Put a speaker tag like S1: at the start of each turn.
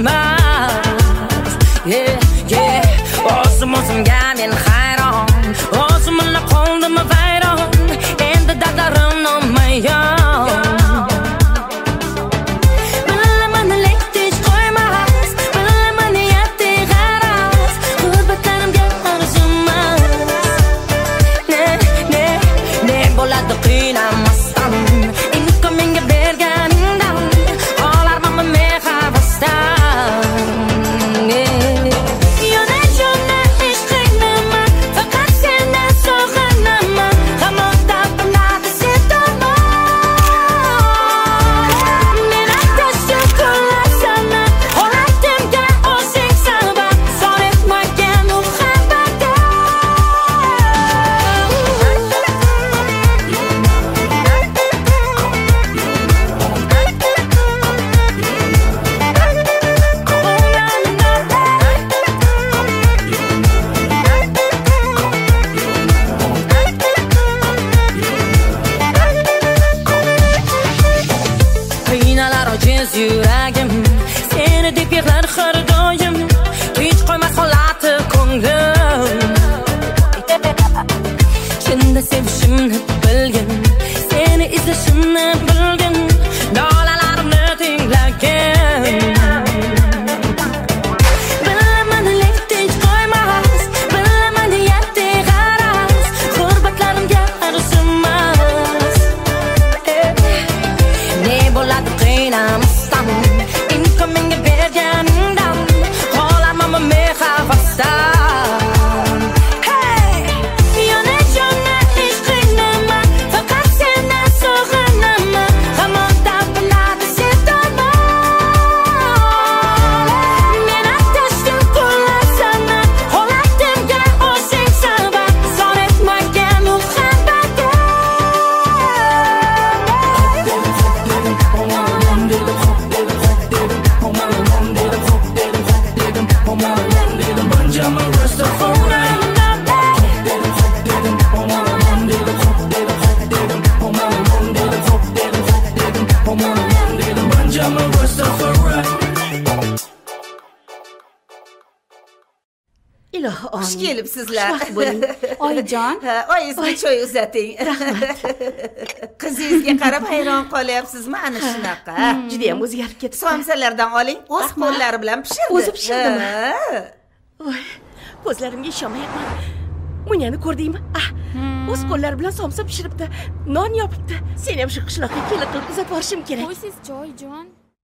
S1: yuragingga sig'mas Yeah, yeah O'zim o'zimga men hayron O'zim bilan qiynalar yuragim. Seni deb yig'lar har doim. Hech qo'ymas holati ko'nglim. Chinda sevishimni bilgin. Seni izlashimni bilgin. Dolalarimni tinglagin. I'm
S2: ilohi
S3: Xush
S2: omin
S3: kelibsizlar.
S2: xushvaqt bo'ling oyijon
S3: Ha, oyingizga choy uzating. Qizingizga qarab hayron qolyapsizmi? Ana shunaqa.
S2: judayam o'zgarib ketdi.
S3: Somsalardan oling, o'z
S2: Rahmat.
S3: qo'llari bilan pishirdi.
S2: O'zi pishirdimi? Voy, ko'zlarimga ishonmayapman. Munyani ko'rdingmi? Ah o'z qo'llari bilan somsa pishiribdi non yopibdi. Seni ham shu qishloqqa kelin qilib uzatib yuborishim kerak
S4: qo'ysiz joyjon